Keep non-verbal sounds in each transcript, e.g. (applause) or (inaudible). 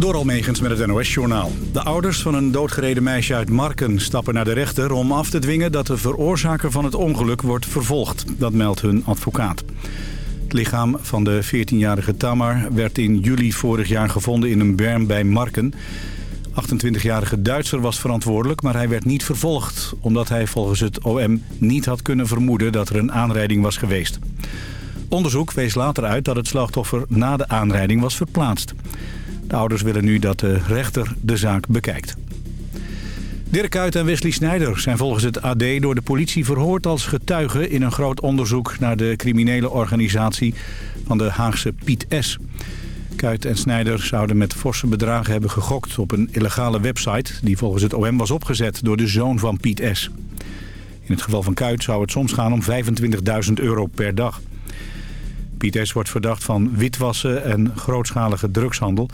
Door Almegens met het NOS-journaal. De ouders van een doodgereden meisje uit Marken stappen naar de rechter... om af te dwingen dat de veroorzaker van het ongeluk wordt vervolgd. Dat meldt hun advocaat. Het lichaam van de 14-jarige Tamar werd in juli vorig jaar gevonden in een berm bij Marken. 28-jarige Duitser was verantwoordelijk, maar hij werd niet vervolgd... omdat hij volgens het OM niet had kunnen vermoeden dat er een aanrijding was geweest. Onderzoek wees later uit dat het slachtoffer na de aanrijding was verplaatst. De ouders willen nu dat de rechter de zaak bekijkt. Dirk Kuyt en Wesley Snijder zijn volgens het AD door de politie verhoord als getuigen... in een groot onderzoek naar de criminele organisatie van de Haagse Piet S. Kuyt en Snijder zouden met forse bedragen hebben gegokt op een illegale website... die volgens het OM was opgezet door de zoon van Piet S. In het geval van Kuyt zou het soms gaan om 25.000 euro per dag. Piet wordt verdacht van witwassen en grootschalige drugshandel.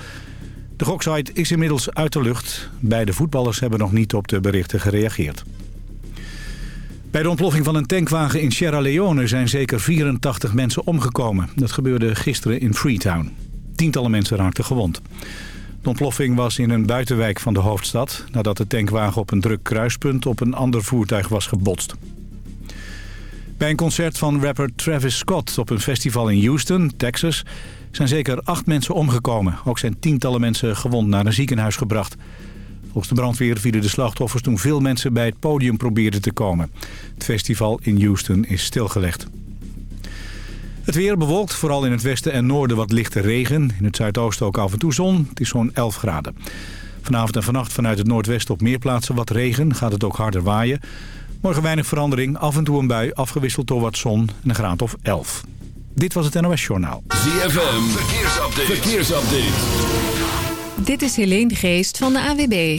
De goksite is inmiddels uit de lucht. Beide voetballers hebben nog niet op de berichten gereageerd. Bij de ontploffing van een tankwagen in Sierra Leone zijn zeker 84 mensen omgekomen. Dat gebeurde gisteren in Freetown. Tientallen mensen raakten gewond. De ontploffing was in een buitenwijk van de hoofdstad... nadat de tankwagen op een druk kruispunt op een ander voertuig was gebotst. Bij een concert van rapper Travis Scott op een festival in Houston, Texas... zijn zeker acht mensen omgekomen. Ook zijn tientallen mensen gewond naar een ziekenhuis gebracht. Volgens de brandweer vielen de slachtoffers toen veel mensen bij het podium probeerden te komen. Het festival in Houston is stilgelegd. Het weer bewolkt, vooral in het westen en noorden wat lichte regen. In het zuidoosten ook af en toe zon. Het is zo'n 11 graden. Vanavond en vannacht vanuit het noordwesten op meer plaatsen wat regen. Gaat het ook harder waaien. Morgen weinig verandering, af en toe een bui, afgewisseld door wat zon en een graad of 11. Dit was het NOS Journaal. ZFM, verkeersupdate. verkeersupdate. Dit is Helene Geest van de AWB.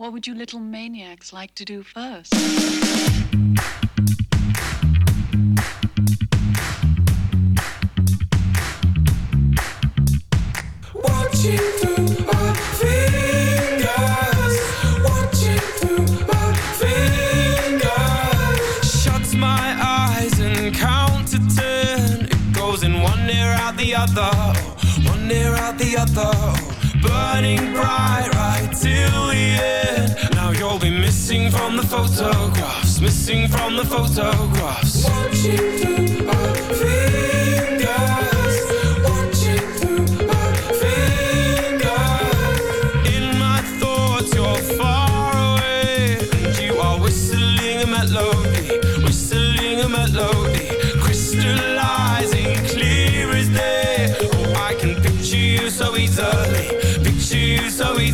what would you little maniacs like to do first? Watching through my fingers, watching through my fingers. Shuts my eyes and count to ten. It goes in one ear out the other, one ear out the other. Burning bright right till the end. Now you'll be missing from the photographs, missing from the photographs. Watching through my fingers,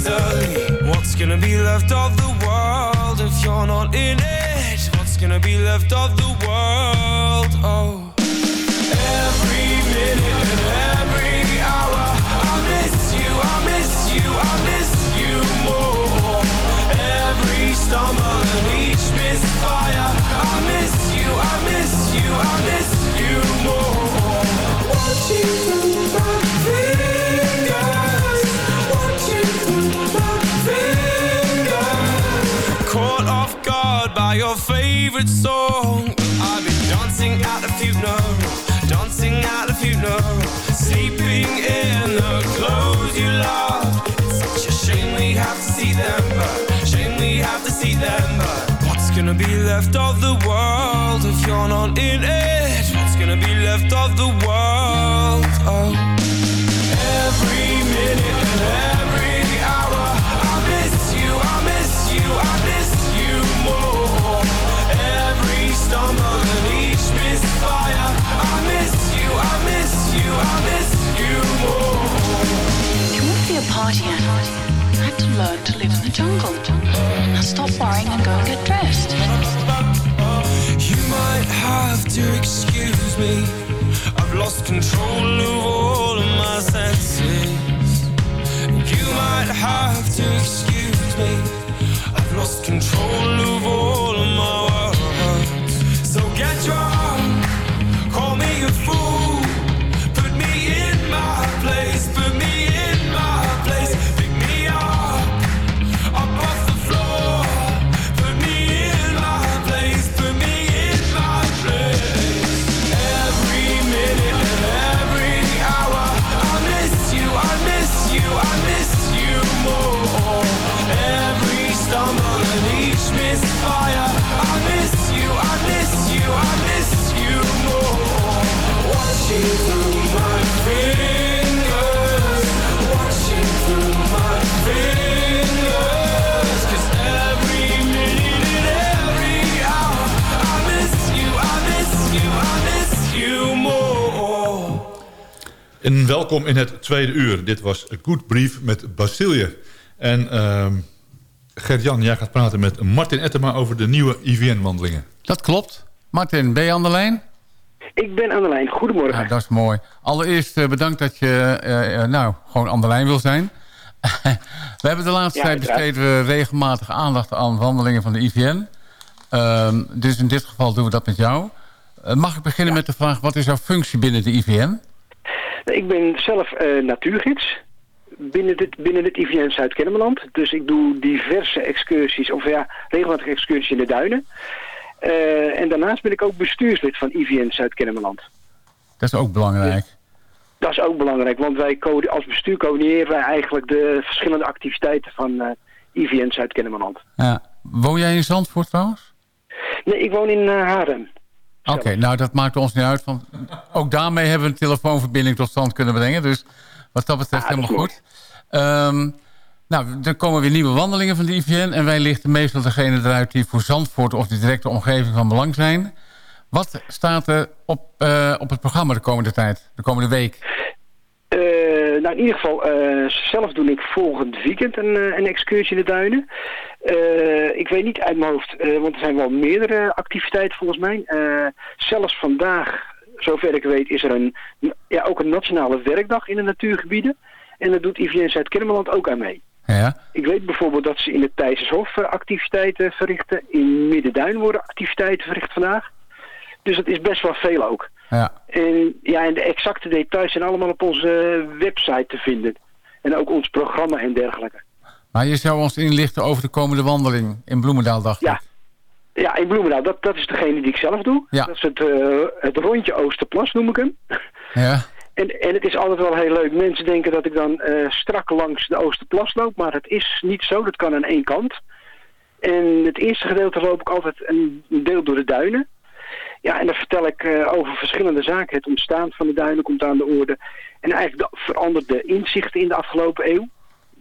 easily, you. What's gonna be left of the world if you're not in it, what's gonna be left of the world? Oh, every minute and every hour, I miss you, I miss you, I miss you more. Every stumble and each misfire, I miss you, I miss you, I miss you more. Watching through my fingers, your favorite song. I've been dancing at the funeral, dancing at the funeral, sleeping in the clothes you love. It's such a shame we have to see them, but shame we have to see them, but what's gonna be left of the world if you're not in it? What's gonna be left of the world? Oh. You won't be a party. I had to learn to live in the jungle. Now stop worrying and go and get dressed. You might have to excuse me. I've lost control of all of my senses. You might have to excuse me. I've lost control of all of my En welkom in het tweede uur. Dit was A Good Brief met Basilie. En ehm Gert-Jan, jij gaat praten met Martin Ettema over de nieuwe IVN-wandelingen. Dat klopt. Martin, ben je aan de lijn? Ik ben aan de lijn. Goedemorgen. Ja, dat is mooi. Allereerst eh, bedankt dat je eh, eh, nou, gewoon aan de lijn wil zijn. (laughs) we hebben de laatste Ja, tijd besteden we regelmatig aandacht aan wandelingen van de IVN. Ehm, dus in dit geval doen we dat met jou. Mag ik beginnen met de vraag, wat is jouw functie binnen de IVN? Ik ben zelf eh, natuurgids binnen, dit, binnen het IVN Zuid-Kennemerland. Dus ik doe diverse excursies, of ja, regelmatig excursies in de duinen. Eh, en daarnaast ben ik ook bestuurslid van IVN Zuid-Kennemerland. Dat is ook belangrijk. Dat is ook belangrijk, want wij als bestuur coördineren wij eigenlijk de verschillende activiteiten van eh, IVN Zuid-Kennemerland. Ja. Woon jij in Zandvoort trouwens? Nee, ik woon in eh, Haarlem. Oké, nou dat maakt ons niet uit. Want ook daarmee hebben we een telefoonverbinding tot stand kunnen brengen. Dus wat dat betreft Ah, dat helemaal goed. Ehm, nou, er komen weer nieuwe wandelingen van de IVN. En wij lichten meestal degene eruit die voor Zandvoort of de directe omgeving van belang zijn. Wat staat er op, eh, op het programma de komende tijd, de komende week? Eh, nou, in ieder geval, eh, zelf doe ik volgend weekend een, eh, een excursie in de duinen. Eh, ik weet niet uit mijn hoofd, eh, want er zijn wel meerdere activiteiten volgens mij. Eh, zelfs vandaag, zover ik weet, is er een, ja, ook een nationale werkdag in de natuurgebieden. En daar doet IVN Zuid-Kennemerland ook aan mee. Ja, Ik weet bijvoorbeeld dat ze in het Thijsershof eh, activiteiten verrichten. In Middenduin worden activiteiten verricht vandaag. Dus dat is best wel veel ook. Ja. En, ja, en de exacte details zijn allemaal op onze website te vinden. En ook ons programma en dergelijke. Maar je zou ons inlichten over de komende wandeling in Bloemendaal, dacht ik. Ja, ja in Bloemendaal, dat, dat is degene die ik zelf doe. Ja. Dat is het, eh, het rondje Oosterplas, noem ik hem. Ja, En, en het is altijd wel heel leuk. Mensen denken dat ik dan eh, strak langs de Oosterplas loop, maar het is niet zo. Dat kan aan één kant. En het eerste gedeelte loop ik altijd een deel door de duinen. Ja, en dan vertel ik eh, over verschillende zaken. Het ontstaan van de duinen komt aan de orde. En eigenlijk de veranderde inzichten in de afgelopen eeuw.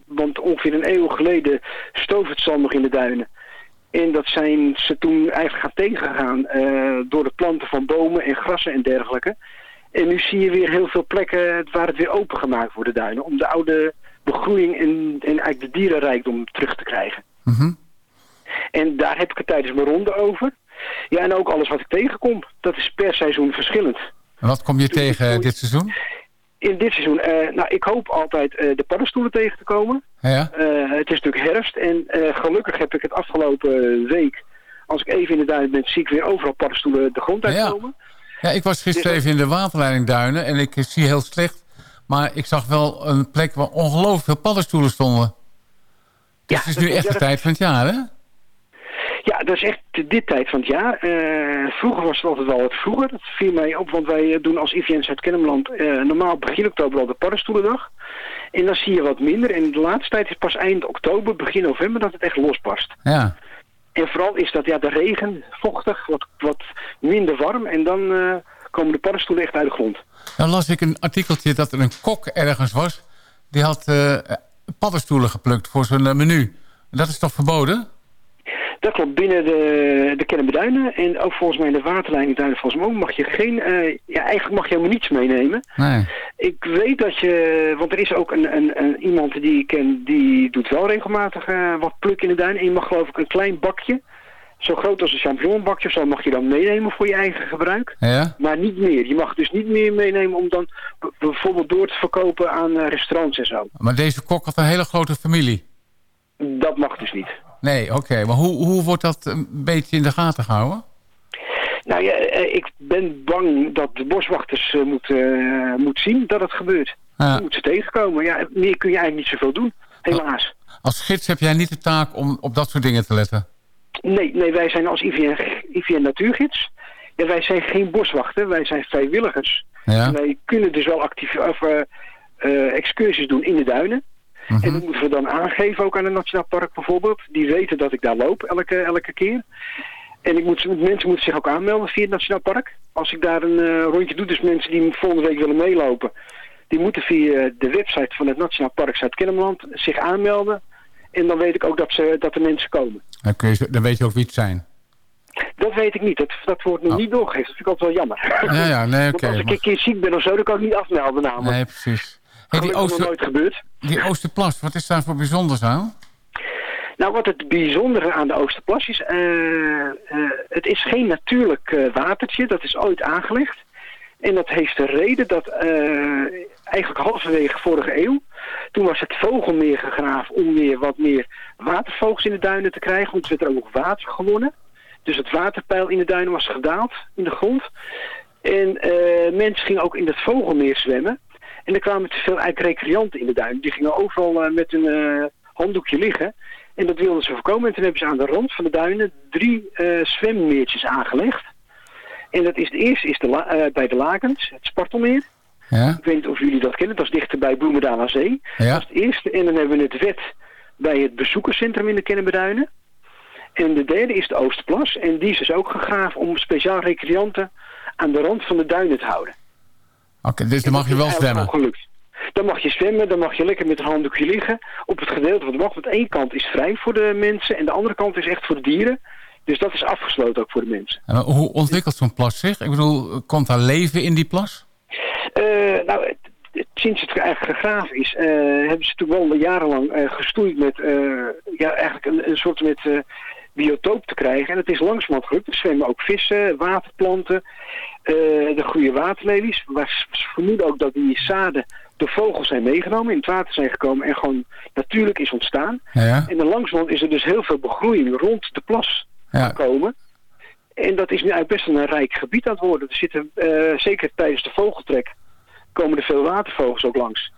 Want ongeveer een eeuw geleden stoof het zand nog in de duinen. En dat zijn ze toen eigenlijk gaan tegengegaan eh, door de planten van bomen en grassen en dergelijke. En nu zie je weer heel veel plekken waar het weer opengemaakt wordt, de duinen. Om de oude begroeiing en, en eigenlijk de dierenrijkdom terug te krijgen. Mhm. En daar heb ik het tijdens mijn ronde over. Ja, en ook alles wat ik tegenkom. Dat is per seizoen verschillend. En wat kom je tegen dit seizoen? In dit seizoen, eh, nou, ik hoop altijd eh, de paddenstoelen tegen te komen. Ja? Eh, het is natuurlijk herfst en gelukkig heb ik het afgelopen week, als ik even in de duin ben, zie ik weer overal paddenstoelen de grond uitkomen. Ja, ik was gisteren even in de waterleidingduinen en ik zie heel slecht. Maar ik zag wel een plek waar ongelooflijk veel paddenstoelen stonden. Dus het is nu echt ja, de tijd van het jaar, hè? Ja, dat is echt dit tijd van het jaar. Eh, vroeger was het altijd wel wat vroeger. Dat viel mij op, want wij eh, doen als IVN Zuid-Kennemerland eh, normaal begin oktober al de paddenstoelendag. En dan zie je wat minder. En de laatste tijd is pas eind oktober, begin november dat het echt losbarst. Ja. En vooral is dat ja, de regen, vochtig, wat, wat minder warm. En dan komen de paddenstoelen echt uit de grond. Dan las ik een artikeltje dat er een kok ergens was. Die had paddenstoelen geplukt voor zijn menu. Dat is toch verboden? Dat klopt, binnen de, de Kennemerduinen en ook volgens mij in de waterleidingduinen volgens mij ook mag je geen, eh, ja eigenlijk mag je helemaal niets meenemen. Nee. Ik weet dat je, want er is ook een, een, een, iemand die ik ken, die doet wel regelmatig eh, wat pluk in de duin. En je mag geloof ik een klein bakje, zo groot als een champignonbakje of zo, mag je dan meenemen voor je eigen gebruik. Ja? Maar niet meer. Je mag dus niet meer meenemen om dan bijvoorbeeld door te verkopen aan eh, restaurants en zo. Maar deze kok had een hele grote familie. Dat mag dus niet. Nee, oké. Maar hoe, hoe wordt dat een beetje in de gaten gehouden? Nou ja, eh, ik ben bang dat de boswachters eh, moeten eh, moet zien dat het gebeurt. Ja. Dan moeten ze tegenkomen. Ja, meer kun je eigenlijk niet zoveel doen, helaas. Als gids heb jij niet de taak om op dat soort dingen te letten. Nee, nee wij zijn als IVN, IVN Natuurgids. Ja, wij zijn geen boswachter, wij zijn vrijwilligers. Ja? Wij kunnen dus wel actief, of, excursies doen in de duinen. En dat moeten we dan aangeven, ook aan het Nationaal Park bijvoorbeeld. Die weten dat ik daar loop elke, elke keer. En ik moet, mensen moeten zich ook aanmelden via het Nationaal Park. Als ik daar een eh, rondje doe, dus mensen die volgende week willen meelopen... die moeten via de website van het Nationaal Park Zuid-Kennemerland zich aanmelden. En dan weet ik ook dat, ze, dat er mensen komen. Dan, kun je, dan weet je ook wie het zijn. Dat weet ik niet. Dat, dat wordt nog niet doorgegeven. Dat vind ik altijd wel jammer. Oh. Ja, ja, nee, (laughs) als ik maar- een keer ziek ben of zo, dan kan ik niet afmelden namelijk. Nee, precies. Hey, die, nog Ooster, nooit gebeurd. Die Oosterplas, wat is daar voor bijzonders aan? Nou, wat het bijzondere aan de Oosterplas is, eh, eh, het is geen natuurlijk eh, watertje, dat is ooit aangelegd. En dat heeft de reden dat eigenlijk halverwege vorige eeuw, toen was het vogelmeer gegraven om weer wat meer watervogels in de duinen te krijgen, want er werd er ook nog water gewonnen. Dus het waterpeil in de duinen was gedaald in de grond. En mensen gingen ook in het vogelmeer zwemmen. En er kwamen te veel eigenlijk recreanten in de duinen. Die gingen overal eh, met een eh, handdoekje liggen. En dat wilden ze voorkomen. En toen hebben ze aan de rand van de duinen drie eh, zwemmeertjes aangelegd. En dat is de eerste is de bij de Lakens, het Spartelmeer. Ja? Ik weet niet of jullie dat kennen. Dat is dichter bij Bloemendaal aan Zee. Ja. Dat is het eerste. En dan hebben we het wet bij het bezoekerscentrum in de Kennemerduinen. En de derde is de Oosterplas. En die is dus ook gegraven om speciaal recreanten aan de rand van de duinen te houden. Oké, dus dan mag je wel zwemmen. gelukt. Dan mag je zwemmen, dan mag je lekker met een handdoekje liggen. Op het gedeelte wat mag. Want één kant is vrij voor de mensen en de andere kant is echt voor de dieren. Dus dat is afgesloten ook voor de mensen. En hoe ontwikkelt zo'n plas zich? Ik bedoel, komt daar leven in die plas? Eh, nou, sinds het eigenlijk gegraven is, eh, hebben ze toen wel jarenlang eh, gestoeid met ja, eigenlijk een, een soort met biotoop te krijgen. En het is langzamerhand gelukt. Er zwemmen ook vissen, waterplanten, eh de groeien waterlelies. Maar ze vermoeden ook dat die zaden door vogels zijn meegenomen, in het water zijn gekomen en gewoon natuurlijk is ontstaan. Ja. En dan langzamerhand is er dus heel veel begroeiing rond de plas Ja. gekomen. En dat is nu eigenlijk best wel een rijk gebied aan het worden. Er zitten, eh, zeker tijdens de vogeltrek, komen er veel watervogels ook langs.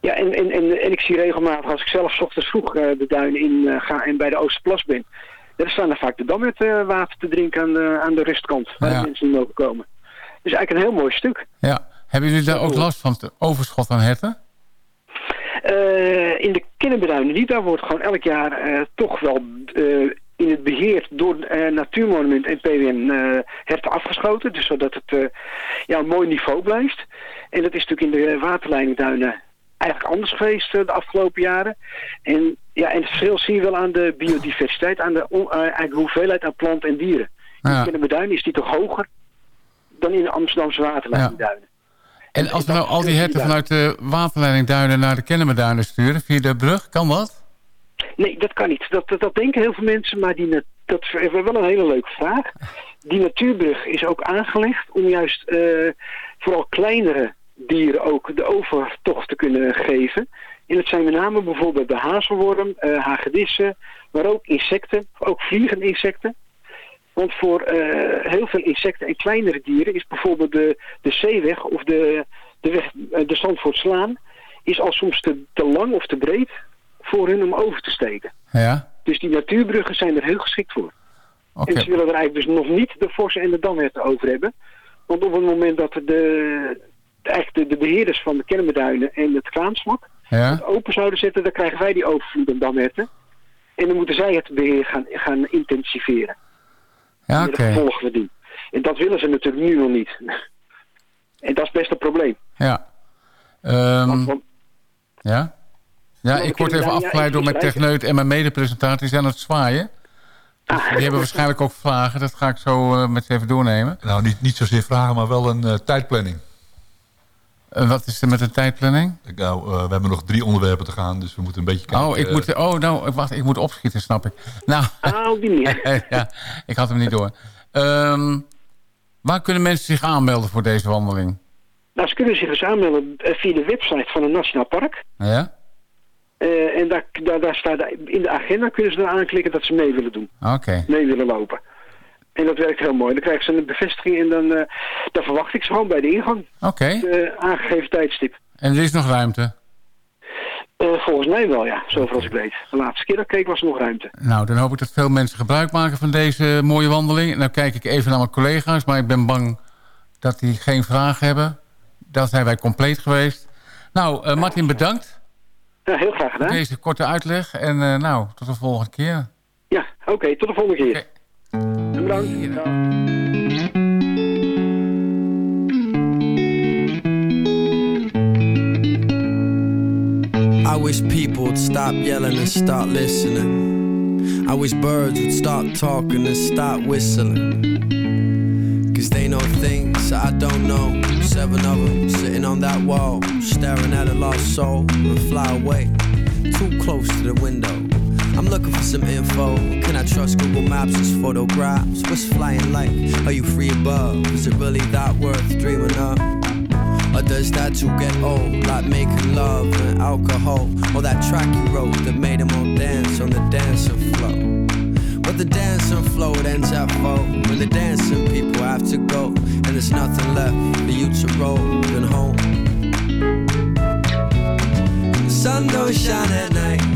Ja, en, en, en, en ik zie regelmatig als ik zelf 's ochtends vroeg eh, de duinen in eh, ga en bij de Oosterplas ben. Dan staan er vaak de dam met eh, water te drinken aan de, aan de rustkant, waar Ja. de mensen mogen komen. Dus eigenlijk een heel mooi stuk. Ja. Hebben jullie daar ook last van het overschot aan herten? In de kinderbeduinen niet. Daar wordt gewoon elk jaar toch wel in het beheer door Natuurmonument en PWN herten afgeschoten. Dus zodat het ja, een mooi niveau blijft. En dat is natuurlijk in de waterleidingduinen eigenlijk anders geweest eh, de afgelopen jaren. En, ja, en het verschil zie je wel aan de biodiversiteit, aan de, eigenlijk de hoeveelheid aan planten en dieren. In de kinderbeduinen is die toch hoger dan in de Amsterdamse waterleidingduinen. En als we nou al die herten vanuit de waterleiding Duinen naar de Kennemerduinen sturen, via de brug, kan dat? Nee, dat kan niet. Dat, dat, dat denken heel veel mensen, maar die, dat is wel een hele leuke vraag. Die natuurbrug is ook aangelegd om juist eh, vooral kleinere dieren ook de overtocht te kunnen geven. En het zijn met name bijvoorbeeld de hazelworm, eh, hagedissen, maar ook insecten, ook vliegende insecten. Want voor eh, heel veel insecten en kleinere dieren is bijvoorbeeld de, de zeeweg of de, de weg, eh, de Zandvoortslaan, is al soms te, te lang of te breed voor hun om over te steken. Ja? Dus die natuurbruggen zijn er heel geschikt voor. Oké. En ze willen er eigenlijk dus nog niet de vossen en de damherten over hebben. Want op het moment dat de, eigenlijk de, de beheerders van de Kennemerduinen en het Kraansvlak Ja? het open zouden zetten, dan krijgen wij die overvloed aan damherten. En dan moeten zij het beheer gaan, gaan intensiveren. Ja, oké. gevolgen van die. En dat willen ze natuurlijk nu nog niet. (laughs) En dat is best een probleem. Ja. Ehm, Want- want- ja? Ja, ik word even afgeleid door mijn techneut en mijn medepresentator. Die zijn aan het zwaaien. Dus Ah. die hebben waarschijnlijk ook vragen. Dat ga ik zo eh, met ze even doornemen. Nou, niet, niet zozeer vragen, maar wel een eh, tijdplanning. Eh, wat is er met de tijdplanning? Nou, eh, we hebben nog drie onderwerpen te gaan, dus we moeten een beetje kijken. Oh, ik moet, oh, nou, wacht, ik moet opschieten, snap ik. Nou, op die manier. (laughs) ja, ik had hem niet door. Ehm, waar kunnen mensen zich aanmelden voor deze wandeling? Nou, ze kunnen zich dus aanmelden eh, via de website van het Nationaal Park. Ja? Eh, en daar, daar, daar staat in de agenda kunnen ze dan aanklikken dat ze mee willen doen. Oké. Mee willen lopen. En dat werkt heel mooi. Dan krijgen ze een bevestiging en dan, eh, dan verwacht ik ze gewoon bij de ingang. Oké. De aangegeven tijdstip. En er is nog ruimte? Eh, volgens mij wel, ja. Zover als ik weet. De laatste keer dat ik keek was er nog ruimte. Nou, dan hoop ik dat veel mensen gebruik maken van deze mooie wandeling. En dan kijk ik even naar mijn collega's, maar ik ben bang dat die geen vragen hebben. Dat zijn wij compleet geweest. Nou, eh, Martin, bedankt Ja, heel graag voor gedaan. deze korte uitleg. En eh, nou, tot de volgende keer. Ja, oké. tot de volgende keer. I wish people would stop yelling and start listening. I wish birds would stop talking and start whistling. Cause they know things I don't know. Seven of them sitting on that wall, staring at a lost soul and fly away. Too close to the window. I'm looking for some info. Can I trust Google Maps' It's photographs? What's flying like? Are you free above? Is it really that worth dreaming of? Or does that too get old? Like making love and alcohol. Or that track you wrote that made them all dance on the dancing floor. But the dancing floor ends at four. When the dancing people have to go. And there's nothing left for you to roll and home. The sun don't shine at night.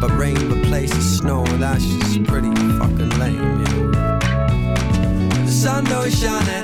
But rain replaces snow, that's just pretty fucking lame, know. The sun don't shine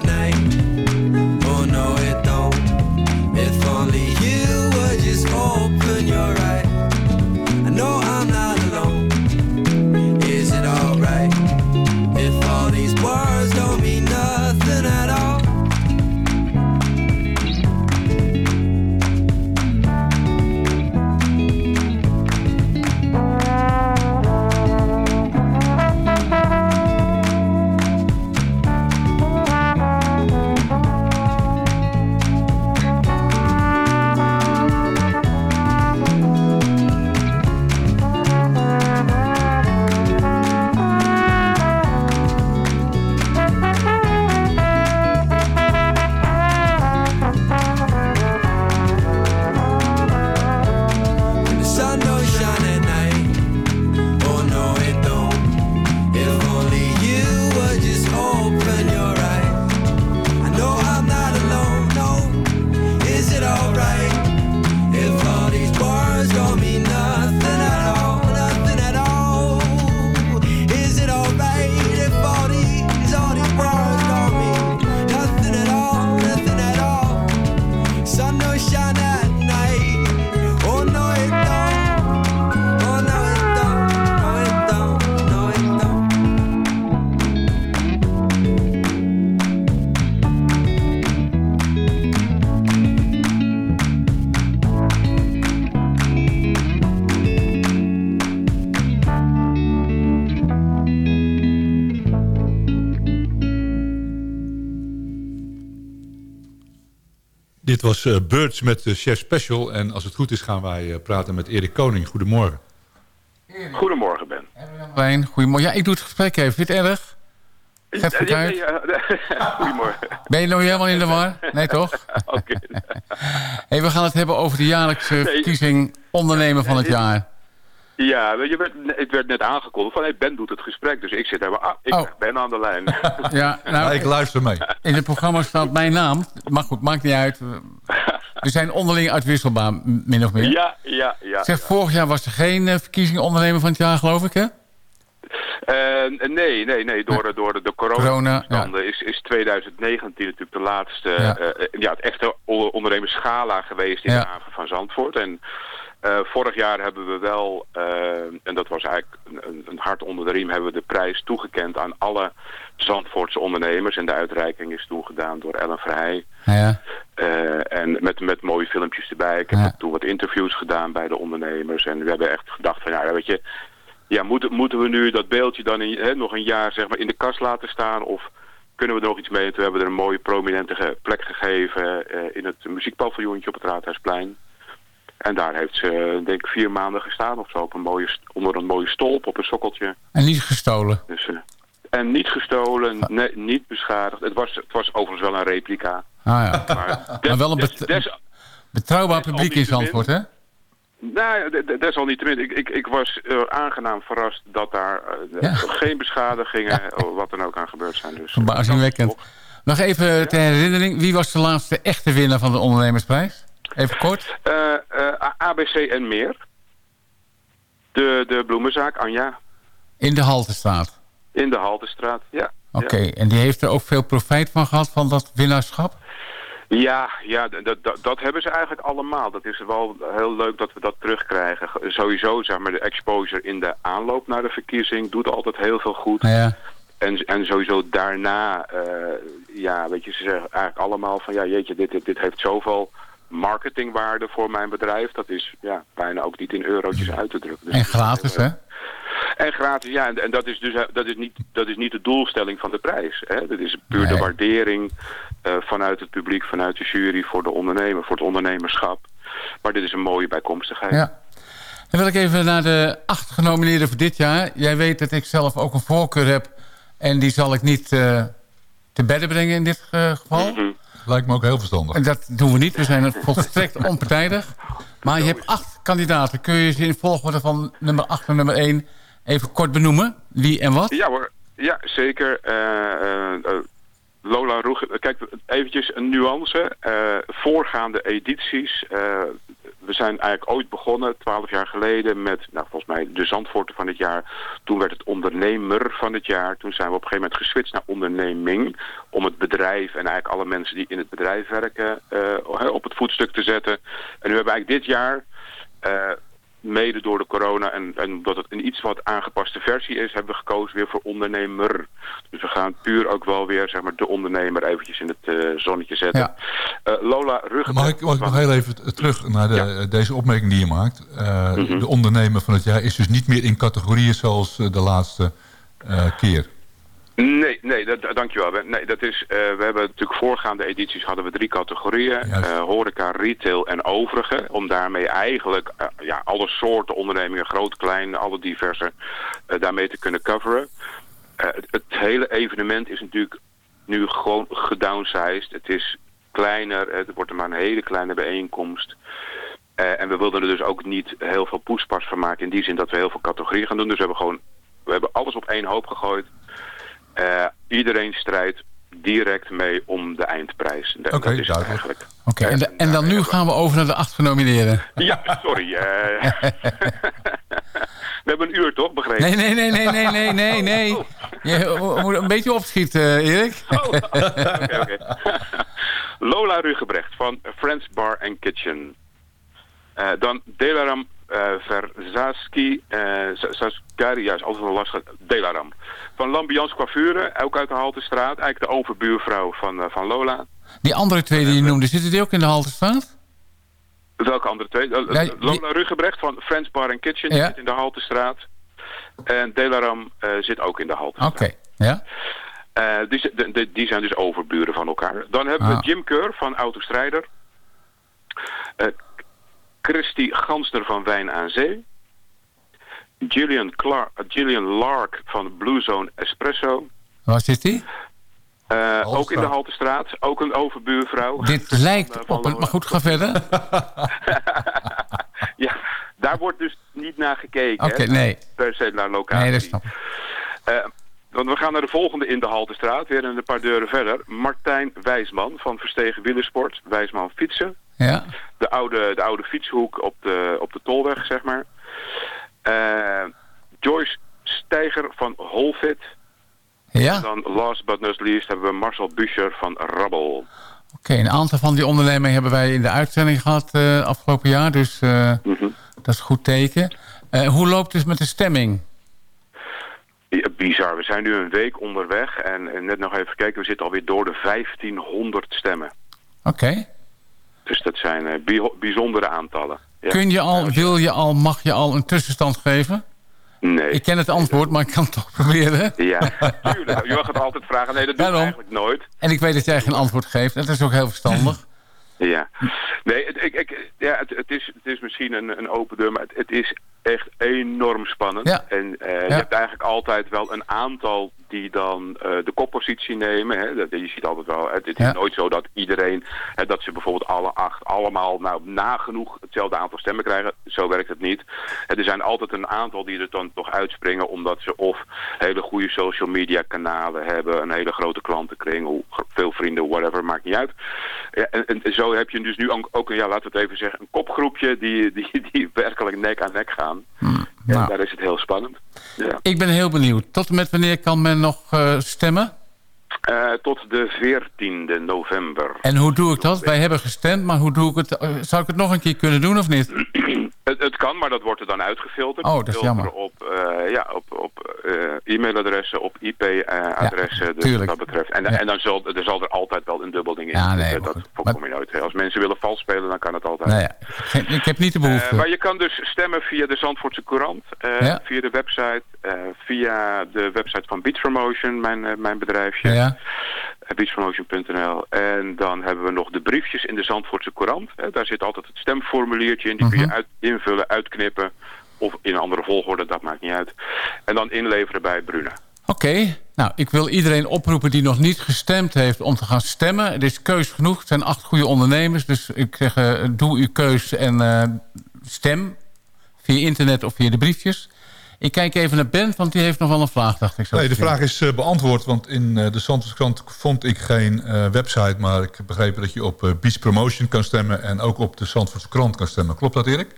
Dit was eh, Birds met de Chef Special. En als het goed is gaan wij eh, praten met Erik Koning. Goedemorgen. Goedemorgen, Ben. Fijn, goedemorgen. Ja, ik doe het gesprek even. Vind je het erg? Goed uit. ja, ja. (laughs) Goedemorgen. Ben je nog niet helemaal in de war? Nee, toch? (laughs) Oké. Hey, we gaan het hebben over de jaarlijkse verkiezing ondernemer van het jaar. Ja, je werd, het werd net aangekondigd van hey, Ben doet het gesprek. Dus ik zit daar, ah, ik Oh. Ben aan de lijn. (laughs) Ja, nou, ik luister mee. In het programma staat mijn naam. Maar goed, maakt niet uit. We zijn onderling uitwisselbaar, min of meer. Ja, ja, ja. Zeg, vorig jaar was er geen eh, verkiezing ondernemer van het jaar, geloof ik, hè? Eh, nee, nee, nee. Door, de- door de, de Corona, corona-toestanden is, is 2019 natuurlijk de laatste, Ja. ja. ja, het echte ondernemerschala geweest in Ja. de haven van Zandvoort. En eh, vorig jaar hebben we wel, eh, en dat was eigenlijk een, een- hart onder de riem, hebben we de prijs toegekend aan alle Zandvoortse ondernemers. En de uitreiking is toen gedaan door Ellen Verheij. Ja. Eh, en met, met mooie filmpjes erbij. Ik heb Ja. toen wat interviews gedaan bij de ondernemers. En we hebben echt gedacht van, ja, weet je... Ja, moeten, moeten we nu dat beeldje dan in, hè, nog een jaar zeg maar, in de kast laten staan? Of kunnen we er nog iets mee? En toen hebben we er een mooie prominente plek gegeven in het muziekpaviljoentje op het Raadhuisplein. En daar heeft ze, denk ik, vier maanden gestaan of zo. Op een mooie, onder een mooie stolp op een sokkeltje. En niet gestolen. Dus, eh, en niet gestolen, nee, niet beschadigd. Het was, het was overigens wel een replica. Ah ja. Maar, Maar wel een des- bet- des- betrouwbaar publiek in Zandvoort, hè? Nou, desalniettemin. Ik, ik, ik was eh, aangenaam verrast dat daar eh, geen beschadigingen wat dan ook aan gebeurd zijn. Dus, Verbazingwekkend. Nog even ter herinnering. Wie was de laatste echte winnaar van de ondernemersprijs? Even kort. eh, eh, ABC en meer. De, de bloemenzaak, Anja, In de Haltestraat. in de Haltestraat. Ja, Oké, ja. en die heeft er ook veel profijt van gehad van dat winnaarschap? Ja, ja dat hebben ze eigenlijk allemaal. Dat is wel heel leuk dat we dat terugkrijgen. Ge- Sowieso, zeg maar, de exposure in de aanloop naar de verkiezing doet altijd heel veel goed. Ja. En, en sowieso daarna, eh, ja, weet je, ze zeggen eigenlijk allemaal van, ja, jeetje, dit, dit, dit heeft zoveel marketingwaarde voor mijn bedrijf. Dat is ja, bijna ook niet in eurotjes uit te drukken. Dus En gratis, hè? en gratis, ja. En, en dat is dus eh, dat is niet, dat is niet de doelstelling van de prijs. Hè? Dat is puur de waardering eh, vanuit het publiek, vanuit de jury voor de ondernemer, voor het ondernemerschap. Maar dit is een mooie bijkomstigheid. Ja. Dan wil ik even naar de acht genomineerden voor dit jaar. Jij weet dat ik zelf ook een voorkeur heb. En die zal ik niet eh, te bedden brengen in dit eh, geval. Mhm. Lijkt me ook heel verstandig. En dat doen we niet. We zijn volstrekt (laughs) onpartijdig. Maar je hebt acht kandidaten. Kun je ze in volgorde van nummer 8 naar nummer 1 even kort benoemen? Wie en wat? Ja hoor, ja zeker. Eh, eh, eh, Lola Roeg, kijk eventjes een nuance. Eh, voorgaande edities, eh, we zijn eigenlijk ooit begonnen, twaalf jaar geleden, met nou, volgens mij de Zandvoorten van het jaar. Toen werd het ondernemer van het jaar. Toen zijn we op een gegeven moment geswitcht naar onderneming. Om het bedrijf en eigenlijk alle mensen die in het bedrijf werken eh, op het voetstuk te zetten. En nu hebben we eigenlijk dit jaar... eh, mede door de corona en, en omdat het een iets wat aangepaste versie is, hebben we gekozen weer voor ondernemer. Dus we gaan puur ook wel weer zeg maar, de ondernemer eventjes in het eh, zonnetje zetten. Ja. Eh, Lola Ruggen. Mag ik, mag ik nog heel even terug naar de, deze opmerking die je maakt? Eh, Mhm. De ondernemer van het jaar is dus niet meer in categorieën zoals de laatste eh, keer. Nee, nee, dat, dankjewel. Nee, dat is, eh, we hebben natuurlijk voorgaande edities hadden we drie categorieën. Eh, horeca, retail en overige. Om daarmee eigenlijk eh, ja, alle soorten ondernemingen, groot, klein, alle diverse, daarmee te kunnen coveren. Het, het hele evenement is natuurlijk nu gewoon gedownsized. Het is kleiner, het wordt er maar een hele kleine bijeenkomst. En we wilden er dus ook niet heel veel poespas van maken. In die zin dat we heel veel categorieën gaan doen. Dus we hebben gewoon we hebben alles op één hoop gegooid. Eh, iedereen strijdt direct mee om de eindprijs. Oké, duidelijk. eigenlijk. Oké, en, en dan nu gaan we over naar de acht genomineerden. (laughs) Ja, sorry. eh. (laughs) we hebben een uur toch, begrepen? Nee, nee, nee, nee, nee, nee, nee, nee. Je moet een beetje opschieten, eh, Erik. Oh. (laughs) Lola Ruggebrecht van Friends Bar and Kitchen. Eh, dan Delaram eh Verzaski, eh Saskari, ja, is altijd wel lastig. Delaram. Van Lambiance Coiffure, ook uit de Haltestraat. Eigenlijk de overbuurvrouw van, eh, van Lola. Die andere twee die je noemde, zitten die ook in de Haltestraat? Welke andere twee? Eh, Ja, die- Lola Ruggebrecht van Friends Bar and Kitchen Ja. zit in de Haltestraat. En Delaram eh, zit ook in de Haltestraat. Oké, ja. Eh, die, de- de- die zijn dus overburen van elkaar. Dan hebben Ah. we Jim Keur van Autostrijder. Eh, Christy Ganster van Wijn aan Zee. Gillian, Clark, eh, Gillian Lark van Blue Zone Espresso. Waar zit die? Eh, ook in de Haltestraat. Ook een overbuurvrouw. Dit (laughs) lijkt op een... Maar goed, ga verder. (laughs) ja, daar wordt dus niet naar gekeken. Oké, nee. Per se naar locatie. Nee, dat snap ik. Eh, want we gaan naar de volgende in de Haltestraat, weer een paar deuren verder. Martijn Wijsman van Verstegen Wielersport, Wijsman Fietsen. Ja. De oude, de oude fietshoek op de, op de Tolweg, zeg maar. Eh, Joyce Steiger van Holfit. Ja? En dan last but not least hebben we Marcel Buscher van Rabbel. Oké, een aantal van die ondernemingen hebben wij in de uitzending gehad eh, afgelopen jaar. Dus eh, Mhm. dat is een goed teken. Hoe loopt het met de stemming? Ja, bizar, we zijn nu een week onderweg en, en net nog even kijken, we zitten alweer door de 1500 stemmen. Oké. Dus dat zijn eh, bi- bijzondere aantallen. Ja. Kun je al, wil je al, mag je al een tussenstand geven? Nee. Ik ken het antwoord, maar ik kan het toch (laughs) proberen. Ja, tuurlijk. Je mag het altijd vragen. Nee, dat doe ik eigenlijk nooit. En ik weet dat jij geen antwoord geeft. Dat is ook heel verstandig. (laughs) Ja. Nee, het, ik, ik, ja, het, het, is, het is misschien een, een open deur, maar het, het is echt enorm spannend. Ja. En eh, Ja. je hebt eigenlijk altijd wel een aantal die dan eh, de koppositie nemen. Hè. Dat, je ziet altijd wel, het, is Ja. nooit zo dat iedereen, hè, dat ze bijvoorbeeld alle acht allemaal nou, nagenoeg hetzelfde aantal stemmen krijgen. Zo werkt het niet. Er zijn altijd een aantal die er dan toch uitspringen omdat ze of hele goede social media kanalen hebben, een hele grote klantenkring, veel vrienden, whatever, maakt niet uit. Ja, en, en zo heb je dus nu ook, ook een, ja, laten we het even zeggen, een kopgroepje die, die, die werkelijk nek aan nek gaan. En nou. daar is het heel spannend. Ja. Ik ben heel benieuwd. Tot en met wanneer kan men nog eh, stemmen? Eh, tot de 14e november. En hoe doe ik dat? Wij hebben gestemd, maar hoe doe ik het? Eh, Zou ik het nog een keer kunnen doen of niet? (clears throat) Het, het kan, maar dat wordt er dan uitgefilterd. Oh, dat is jammer. Op, eh, ja, op, op eh, e-mailadressen, op IP-adressen. dus wat dat betreft. En, Ja. en dan zal, er zal er altijd wel een dubbel ding in Ja, nee, dat voorkom je nooit. Als mensen willen vals spelen, dan kan het altijd. Nou ja, ik heb niet de behoefte. Eh, maar je kan dus stemmen via de Zandvoortse Courant, via de website, via de website van Beach Promotion, mijn, mijn bedrijfje. Beachpromotion.nl. En dan hebben we nog de briefjes in de Zandvoortse Courant. Daar zit altijd het stemformuliertje in. Die kun je Mhm. uit, invullen, uitknippen. Of in een andere volgorde, dat maakt niet uit. En dan inleveren bij Bruna. Oké, nou, ik wil iedereen oproepen die nog niet gestemd heeft om te gaan stemmen. Het is keus genoeg. Het zijn acht goede ondernemers. Dus ik zeg, eh, doe uw keus en eh, stem. Via internet of via de briefjes. Ik kijk even naar Ben, want die heeft nog wel een vraag, dacht ik zo. Nee, de vraag is eh, beantwoord, want in eh, de Zandvoortskrant vond ik geen eh, website... maar ik heb begrepen dat je op eh, Beach Promotion kan stemmen... en ook op de Zandvoortse krant kan stemmen. Klopt dat, Erik?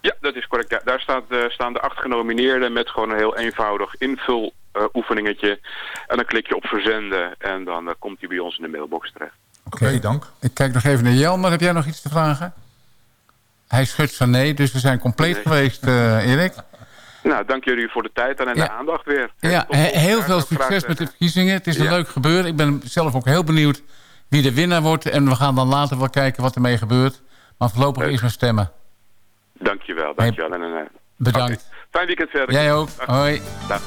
Ja, dat is correct. Ja, daar staat, eh, staan de acht genomineerden met gewoon een heel eenvoudig invul eh, oefeningetje. En dan klik je op verzenden en dan komt hij bij ons in de mailbox terecht. Oké, dank. Ik kijk nog even naar Jelmer. Heb jij nog iets te vragen? Hij schudt van nee, dus we zijn compleet Nee. geweest, eh, Erik. (laughs) Nou, dank jullie voor de tijd en, Ja. de aandacht weer. Ja, heel veel succes met de verkiezingen. Het is een Ja. leuk gebeuren. Ik ben zelf ook heel benieuwd wie de winnaar wordt. En we gaan dan later wel kijken wat ermee gebeurt. Maar voorlopig Leuk. eerst maar stemmen. Dankjewel, dankjewel. En, eh, Bedankt. oké. Fijn weekend verder. Jij ook. Dag. Hoi. Dag.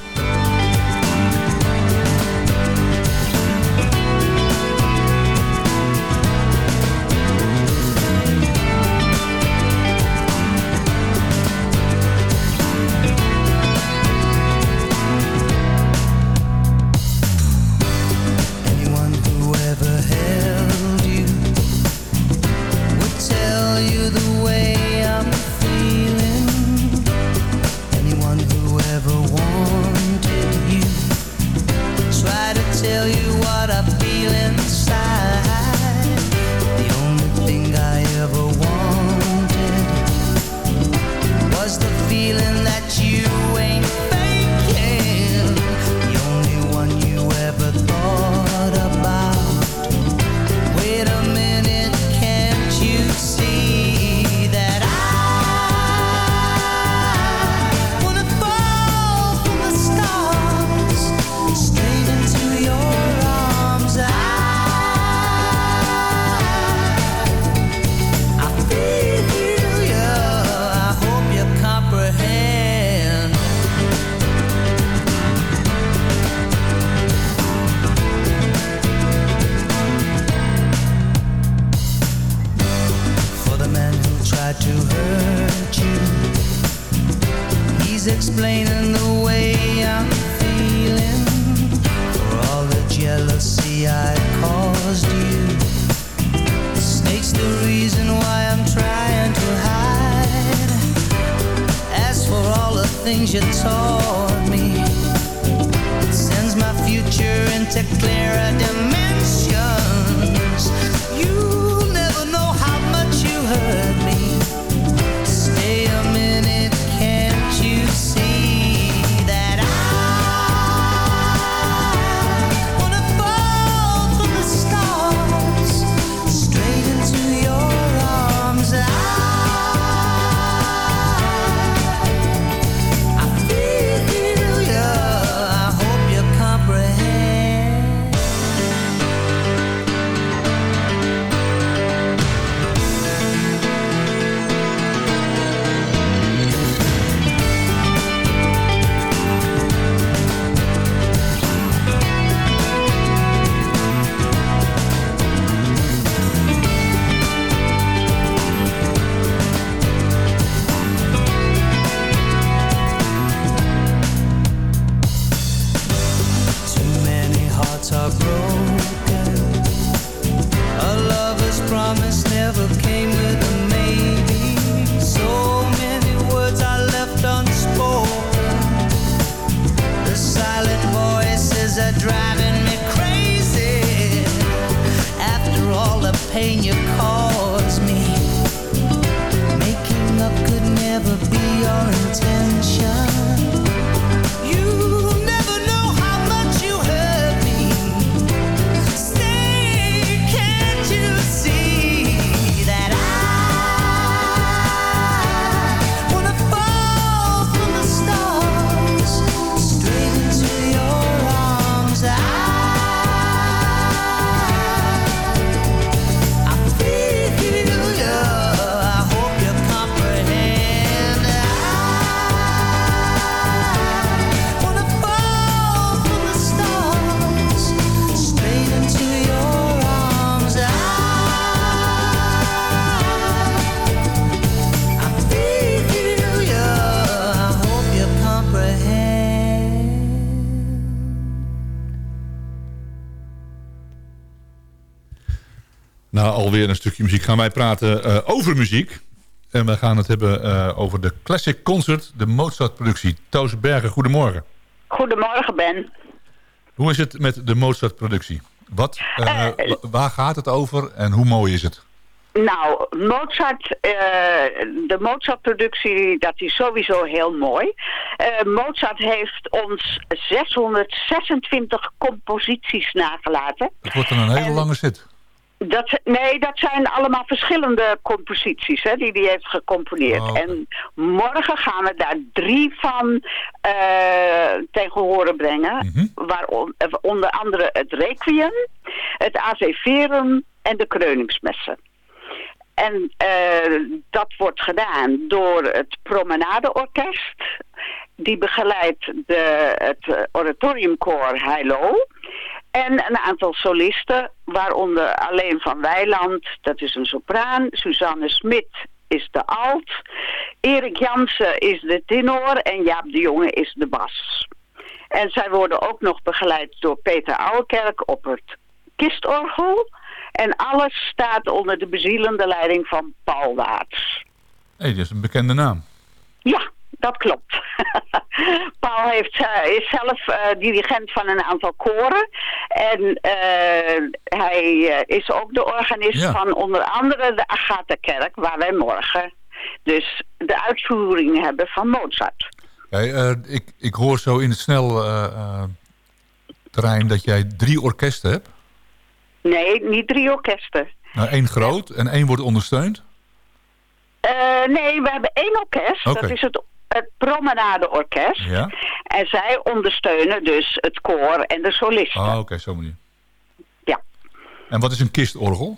Alweer een stukje muziek gaan wij praten eh, over muziek. En we gaan het hebben eh, over de Classic Concert, de Mozart-productie. Toos Bergen, goedemorgen. Goedemorgen, Ben. Hoe is het met de Mozart-productie? Wat, eh, wa- waar gaat het over en hoe mooi is het? Nou, Mozart, de Mozart-productie, dat is sowieso heel mooi. Eh, Mozart heeft ons 626 composities nagelaten. Het wordt dan een hele lange zit. Dat, nee, dat zijn allemaal verschillende composities hè, die hij heeft gecomponeerd. Oh. En morgen gaan we daar drie van eh tegen horen brengen. Mhm. Waarom, eh, onder andere het Requiem, het Ave Verum en de Kreuningsmessen. En eh, dat wordt gedaan door het Promenadeorkest. Die begeleidt de, het oratoriumkoor Heilo. En een aantal solisten, waaronder Alleen van Weiland, dat is een sopraan. Suzanne Smit is de alt. Erik Jansen is de tenor en Jaap de Jonge is de bas. En zij worden ook nog begeleid door Peter Ouwekerk op het kistorgel. En alles staat onder de bezielende leiding van Paul Waats. Hé, dat is een bekende naam. Ja, dat klopt. (laughs) Paul heeft, eh, is zelf eh, dirigent van een aantal koren. En eh, hij is ook de organist Ja. van onder andere de Agatha-kerk... waar wij morgen dus de uitvoering hebben van Mozart. Ik, ik hoor zo in het snel terrein dat jij drie orkesten hebt. Nee, niet drie orkesten. Nou, één groot en één wordt ondersteund. Nee, we hebben één orkest. Dat is het, het Promenade-orkest. Ja. En zij ondersteunen dus het koor en de solisten. Ah, oké, zo manier. Ja. En wat is een kistorgel?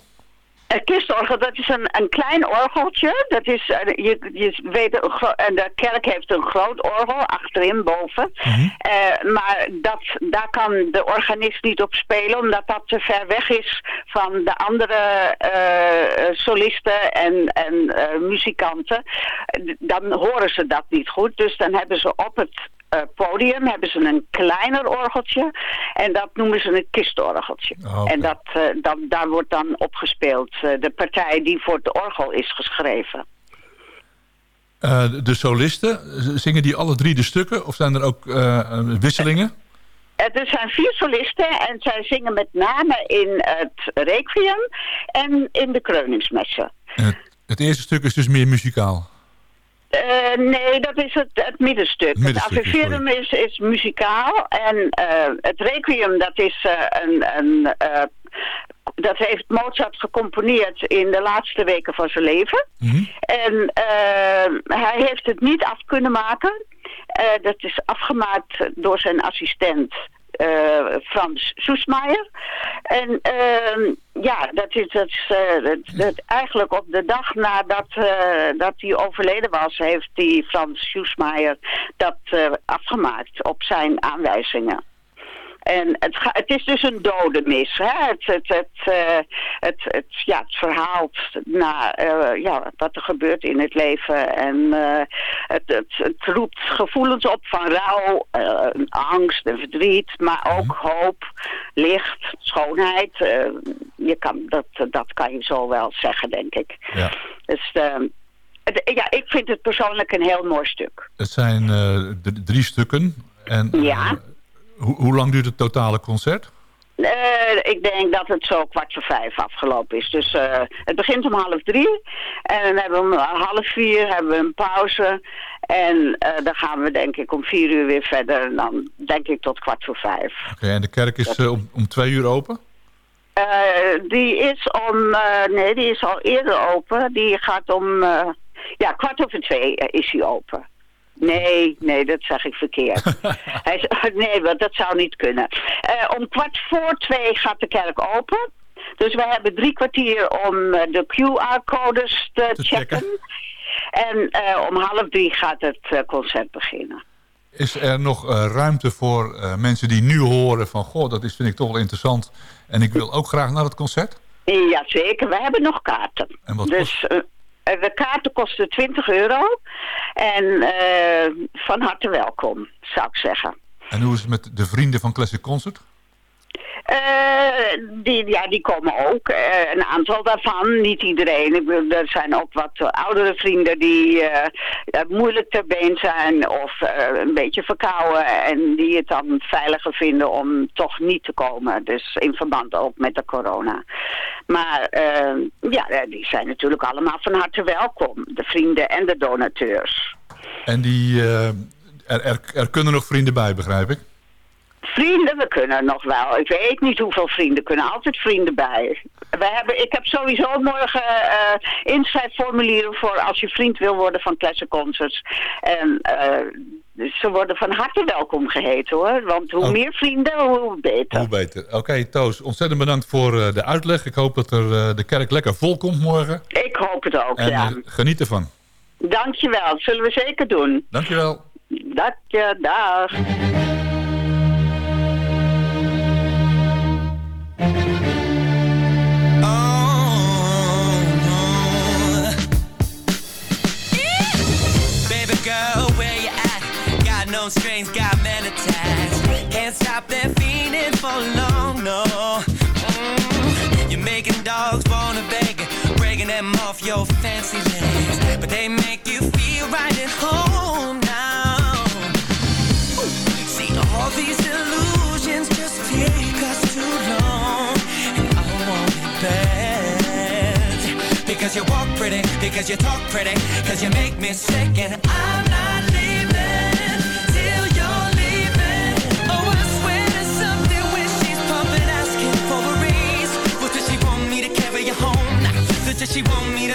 Een kistorgel, dat is een, een klein orgeltje. Dat is, eh, je, je weet, een gro- en de kerk heeft een groot orgel, achterin, boven. Eh, maar dat, daar kan de organist niet op spelen, omdat dat te ver weg is van de andere eh, solisten en, en muzikanten. Dan horen ze dat niet goed, dus dan hebben ze op het eh, podium hebben ze een kleiner orgeltje en dat noemen ze een kistorgeltje. Ah. En dat, eh, dat, daar wordt dan opgespeeld eh, de partij die voor het orgel is geschreven. De, solisten, zingen die alle drie de stukken? Of zijn er ook wisselingen? Er zijn vier solisten en zij zingen met name in het requiem en in de kreuningsmessen. Het eerste stuk is dus meer muzikaal. Eh, nee, dat is het, het middenstuk. Het, middenstukje, Ave is, is muzikaal en eh, het Requiem dat is eh, een... een dat heeft Mozart gecomponeerd in de laatste weken van zijn leven. En eh, hij heeft het niet af kunnen maken. Dat is afgemaakt door zijn assistent Frans Soesmaier. En ehm, ja, dat is, dat is eh, dat- eigenlijk op de dag nadat eh, dat hij overleden was, heeft die Frans Soesmaier dat eh, afgemaakt op zijn aanwijzingen. En het, ga- het is dus een dodenmis. Hè? Het, het, het, eh, het, het, ja, het verhaalt naar eh, ja, wat er gebeurt in het leven. En eh, het, het, het roept gevoelens op van rouw, angst en verdriet. Maar ook hoop, licht, schoonheid. Je kan, dat, dat kan je zo wel zeggen, denk ik. Ja. Dus eh, het- ja, ik vind het persoonlijk een heel mooi stuk. Het zijn drie stukken. En Ja. Hoe, hoe lang duurt het totale concert? Ik denk dat het zo kwart voor vijf afgelopen is. Dus eh, het begint om half drie. En dan hebben we om half vier hebben we een pauze. En eh, dan gaan we denk ik om vier uur weer verder. En dan denk ik tot kwart voor vijf. Oké, en de kerk is eh, om, om twee uur open? Eh, die is om... nee, die is al eerder open. Die gaat om... ja, kwart over twee is hij open. Nee, nee, dat zeg ik verkeerd. (laughs) Hij (laughs) nee, want dat zou niet kunnen. Eh, om kwart voor twee gaat de kerk open. Dus we hebben drie kwartier om eh, de QR-codes te, checken. En eh, om half drie gaat het concert beginnen. Is er nog ruimte voor mensen die nu horen van... goh, dat is, vind ik toch wel interessant... en ik wil ook graag naar het concert? Jazeker, we hebben nog kaarten. En wat dus eh, de kaarten kosten 20 euro. En eh, van harte welkom, zou ik zeggen. En hoe is het met de vrienden van Classic Concert? Eh, die, ja, die komen ook. Eh, een aantal daarvan, niet iedereen. Ik bedoel, er zijn ook wat oudere vrienden die eh, moeilijk ter been zijn of een beetje verkouden. En die het dan veiliger vinden om toch niet te komen. Dus in verband ook met de corona. Maar ja, die zijn natuurlijk allemaal van harte welkom. De vrienden en de donateurs. En die, er, er, er kunnen nog vrienden bij, begrijp ik? Vrienden, we kunnen nog wel. Ik weet niet hoeveel vrienden. Er kunnen altijd vrienden bij. We hebben, ik heb sowieso morgen eh inschrijfformulieren voor als je vriend wil worden van Classic Concerts. En dus ze worden van harte welkom geheten hoor. Want hoe Oh. meer vrienden, hoe beter. Hoe beter. Oké, Toos, ontzettend bedankt voor eh, de uitleg. Ik hoop dat er, de kerk lekker vol komt morgen. Ik hoop het ook, En ja. geniet ervan. Dankjewel, dat zullen we zeker doen. Dankjewel. Dank je, dag. Strings, got men attached. Can't stop for long, no. Mm, You're making dogs wanna beg, breaking them off your fancy legs. But they make you feel right at home Because you walk pretty, because you talk pretty, because you make me sick, and I'm not leaving till you're leaving. Oh, I swear there's something when she's pumping, asking for a raise. What does she want me to carry you home? Does she want me to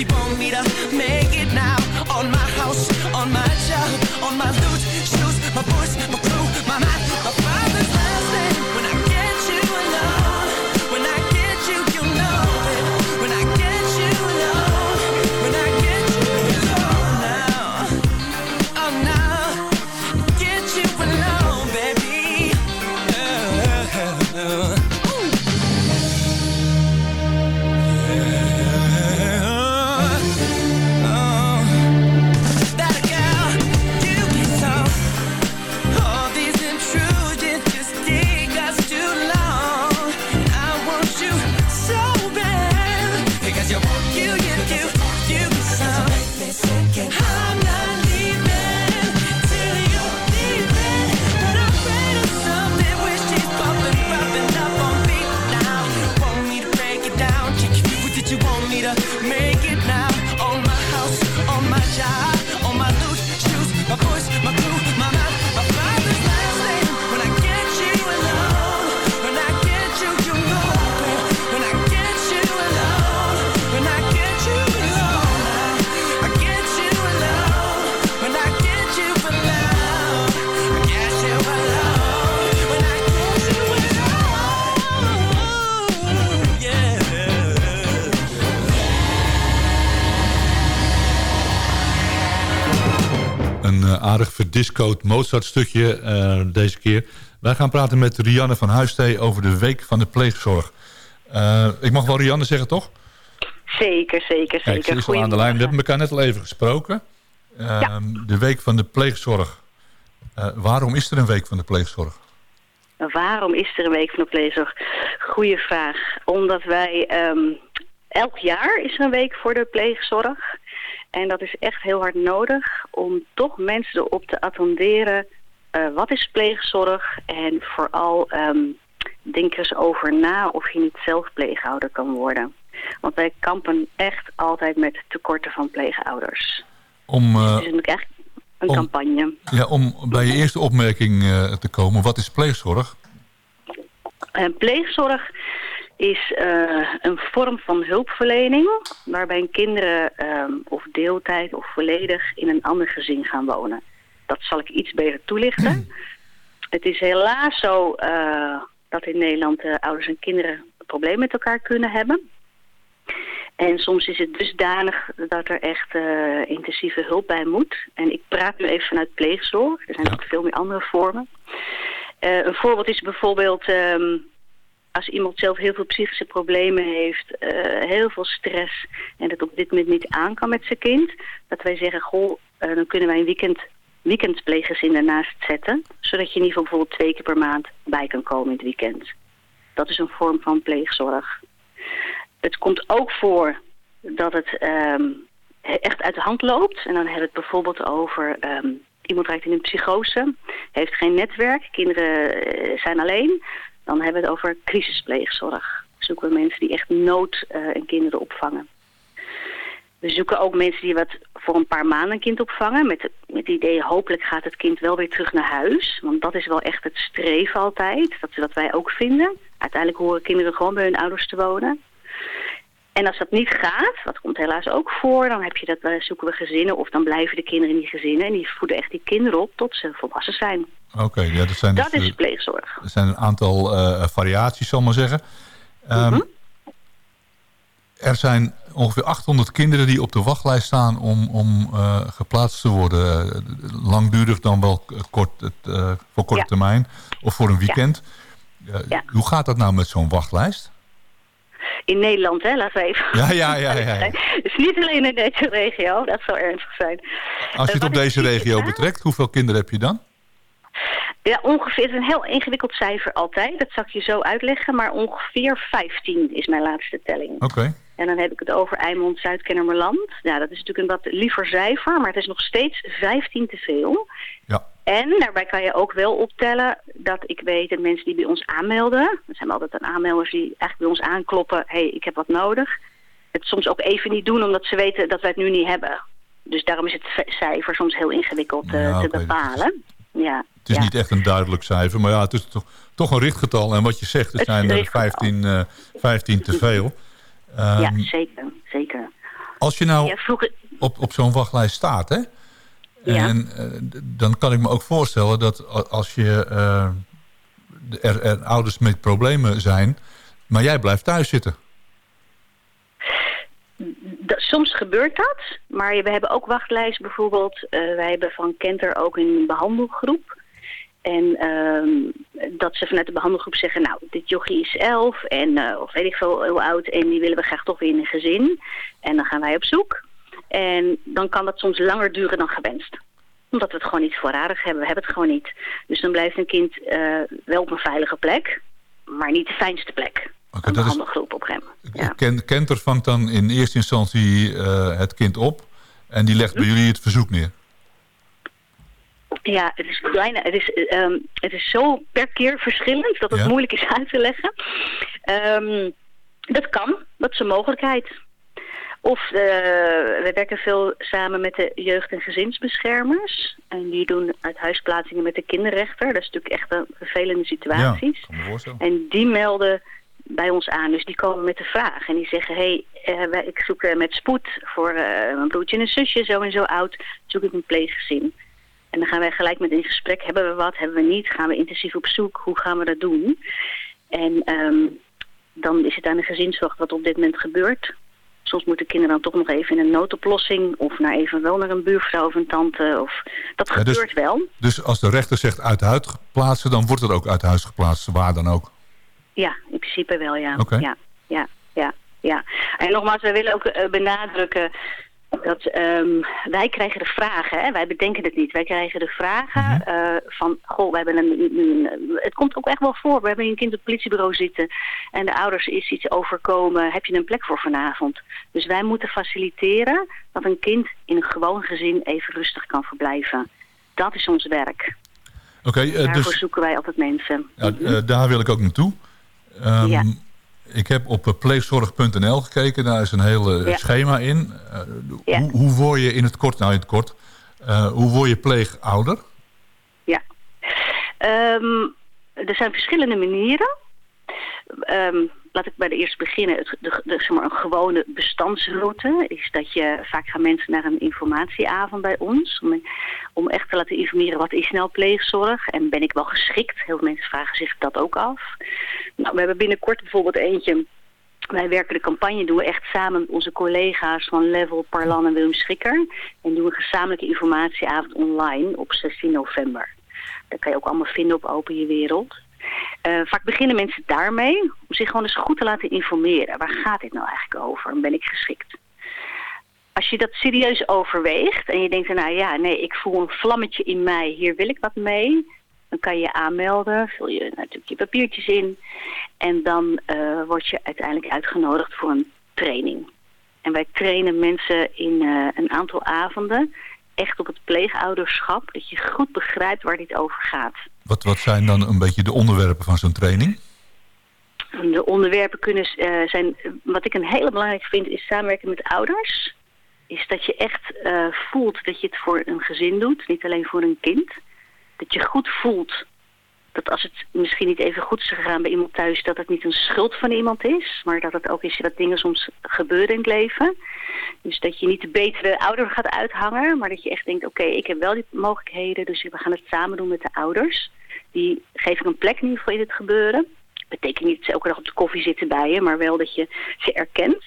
she want me to make it now? On my house, aardig verdiscoot Mozart stukje eh, deze keer. Wij gaan praten met Rianne van Huistee over de Week van de Pleegzorg. Eh, ik mag wel Rianne zeggen, toch? Zeker, zeker, Kijk, ze zeker. is al aan de lijn. We hebben elkaar net al even gesproken. Ehm, De Week van de Pleegzorg. Eh, waarom is er een Week van de Pleegzorg? Waarom is er een week van de pleegzorg? Goeie vraag. Omdat wij ehm, elk jaar is er een week voor de pleegzorg. En dat is echt heel hard nodig om toch mensen erop te attenderen. eh, wat is pleegzorg? En vooral ehm, denk er eens over na of je niet zelf pleegouder kan worden. Want wij kampen echt altijd met tekorten van pleegouders. Om, Dus eh, het is natuurlijk echt een om- campagne. ja, om bij je eerste opmerking eh, te komen. Wat is pleegzorg? Pleegzorg is eh, een vorm van hulpverlening waarbij kinderen ehm, of deeltijd of volledig in een ander gezin gaan wonen. Dat zal ik iets beter toelichten. (clears throat) Het is helaas zo eh, dat in Nederland eh, ouders en kinderen problemen met elkaar kunnen hebben. En soms is het dusdanig dat er echt intensieve hulp bij moet. En ik praat nu even vanuit pleegzorg. Er zijn ook veel meer andere vormen. Een voorbeeld is bijvoorbeeld ehm, als iemand zelf heel veel psychische problemen heeft, eh, heel veel stress en het op dit moment niet aan kan met zijn kind, dat wij zeggen, goh, eh, dan kunnen wij een weekend, weekendpleeggezin ernaast zetten, zodat je in ieder geval bijvoorbeeld twee keer per maand bij kan komen in het weekend. Dat is een vorm van pleegzorg. Het komt ook voor dat het ehm, echt uit de hand loopt. En dan hebben we het bijvoorbeeld over ehm, iemand raakt in een psychose, heeft geen netwerk, kinderen eh, zijn alleen. Dan hebben we het over crisispleegzorg. Zoeken we mensen die echt nood eh, en kinderen opvangen. We zoeken ook mensen die wat voor een paar maanden een kind opvangen. Met, met het idee, hopelijk gaat het kind wel weer terug naar huis. Want dat is wel echt het streven altijd. Dat is wat wij ook vinden. Uiteindelijk horen kinderen gewoon bij hun ouders te wonen. En als dat niet gaat, dat komt helaas ook voor, dan heb je dat, dan zoeken we gezinnen of dan blijven de kinderen in die gezinnen en die voeden echt die kinderen op tot ze volwassen zijn. Oké, ja, dat zijn, dus, dat is eh, pleegzorg. er zijn een aantal eh, variaties, zal ik maar zeggen. Ehm, Mhm. Er zijn ongeveer 800 kinderen die op de wachtlijst staan om, om eh, geplaatst te worden. Eh, Langdurig dan wel kort, het, eh, voor korte Ja. termijn of voor een weekend. Eh, Hoe gaat dat nou met zo'n wachtlijst? In Nederland, hè, laten we even. Ja, ja, ja, (laughs) ja, ja. Dus niet alleen in deze regio, dat zou ernstig zijn. Als je het Eh, op deze regio betrekt, hoeveel kinderen heb je dan? Ja, ongeveer, het is een heel ingewikkeld cijfer altijd. Dat zal ik je zo uitleggen. Maar ongeveer 15 is mijn laatste telling. Oké. En dan heb ik het over Eimond, Zuid-Kennemerland. Ja, dat is natuurlijk een wat liever cijfer, maar het is nog steeds 15 te veel. Ja. En daarbij kan je ook wel optellen dat ik weet dat mensen die bij ons aanmelden... er zijn altijd een aanmelders die eigenlijk bij ons aankloppen... hé, hey, ik heb wat nodig. het soms ook even niet doen omdat ze weten dat wij het nu niet hebben. Dus daarom is het cijfer soms heel ingewikkeld eh, Ja, te bepalen. Ja, is ja. niet echt een duidelijk cijfer, maar ja, het is toch, toch een richtgetal. En wat je zegt, het zijn er richtgetal. 15, eh 15 te veel. ja, Ehm, zeker, zeker. Als je nou op, op zo'n wachtlijst staat, hè? En eh, dan kan ik me ook voorstellen dat als je eh, er, er ouders met problemen zijn, maar jij blijft thuis zitten. soms gebeurt dat, maar we hebben ook wachtlijsten bijvoorbeeld. eh, wij hebben van Kenter ook een behandelgroep. En ehm, dat ze vanuit de behandelgroep zeggen, nou, dit jochie is elf en eh, of weet ik veel hoe oud en die willen we graag toch weer in een gezin. En dan gaan wij op zoek. En dan kan dat soms langer duren dan gewenst. Omdat we het gewoon niet voorradig hebben. We hebben het gewoon niet. Dus dan blijft een kind eh, wel op een veilige plek, maar niet de fijnste plek. Oké, een behandelgroep op een gegeven moment. Ken, Kenter vangt dan in eerste instantie eh, het kind op en die legt bij jullie het verzoek neer. Ja, het is bijna, het is, eh, ehm, het is zo per keer verschillend dat het Ja? moeilijk is (laughs) uit te leggen. Ehm, dat kan, dat is een mogelijkheid. Of eh, we werken veel samen met de jeugd- en gezinsbeschermers. En die doen uithuisplaatsingen met de kinderrechter. Dat is natuurlijk echt een vervelende voorstellen. En die melden bij ons aan. Dus die komen met de vraag. En die zeggen, hé, hey, ik zoek eh, met spoed voor eh, mijn broertje en een zusje, zo en zo oud, zoek ik een pleeggezin. En dan gaan wij gelijk met in gesprek. Hebben we wat, hebben we niet? Gaan we intensief op zoek? Hoe gaan we dat doen? En ehm, dan is het aan de gezinszorg wat op dit moment gebeurt. Soms moeten kinderen dan toch nog even in een noodoplossing... of naar even wel naar een buurvrouw of een tante. Of, dat Ja, dus- gebeurt wel. Dus als de rechter zegt uit huis plaatsen, dan wordt het ook uit huis geplaatst, waar dan ook. Ja, in principe wel, ja. Oké. Ja, ja, ja, ja. En nogmaals, wij willen ook eh, benadrukken dat ehm, wij krijgen de vragen, hè? wij bedenken het niet. Wij krijgen de vragen Mhm. eh, van, goh, we hebben een, een- het komt ook echt wel voor. We hebben een kind op het politiebureau zitten en de ouders is iets overkomen. Heb je een plek voor vanavond? Dus wij moeten faciliteren dat een kind in een gewoon gezin even rustig kan verblijven. Dat is ons werk. Oké, eh, Daarvoor dus zoeken wij altijd mensen. ja, eh, daar wil ik ook naartoe. Ehm, Ja. Ik heb op eh, pleegzorg.nl gekeken, daar is een heel Ja. schema in. Eh, Ja. hoe, hoe word je in het kort, nou in het kort, eh, hoe word je pleegouder? Ja. Ehm, er zijn verschillende manieren. Ehm, laat ik bij de eerste beginnen. Het, de, zeg maar, een gewone bestandsroute is dat je vaak gaan mensen naar een informatieavond bij ons. Om, om echt te laten informeren wat is nou pleegzorg en ben ik wel geschikt. Heel veel mensen vragen zich dat ook af. Nou, we hebben binnenkort bijvoorbeeld eentje wij werken de campagne, doen we echt samen met onze collega's van Level, Parlan en Willem Schikker. En doen we een gezamenlijke informatieavond online op 16 november. Dat kan je ook allemaal vinden op Open Je Wereld. Eh, vaak beginnen mensen daarmee om zich gewoon eens goed te laten informeren. Waar gaat dit nou eigenlijk over? En ben ik geschikt? Als je dat serieus overweegt en je denkt, nou ja, nee, ik voel een vlammetje in mij, hier wil ik wat mee. Dan kan je je aanmelden, vul je natuurlijk je papiertjes in. En dan eh, word je uiteindelijk uitgenodigd voor een training. En wij trainen mensen in eh, een aantal avonden echt op het pleegouderschap. Dat je goed begrijpt waar dit over gaat. Wat, wat zijn dan een beetje de onderwerpen van zo'n training? De onderwerpen kunnen eh, zijn, wat ik een hele belangrijk vind, is samenwerken met ouders. Is dat je echt eh, voelt dat je het voor een gezin doet, niet alleen voor een kind. Dat je goed voelt dat als het misschien niet even goed is gegaan bij iemand thuis, dat het niet een schuld van iemand is. Maar dat het ook is dat dingen soms gebeuren in het leven. Dus dat je niet de betere ouder gaat uithangen, maar dat je echt denkt, oké, ik heb wel die mogelijkheden, dus we gaan het samen doen met de ouders. Die geven een plek in ieder geval in het gebeuren. Betekent niet dat ze elke dag op de koffie zitten bij je, maar wel dat je ze erkent.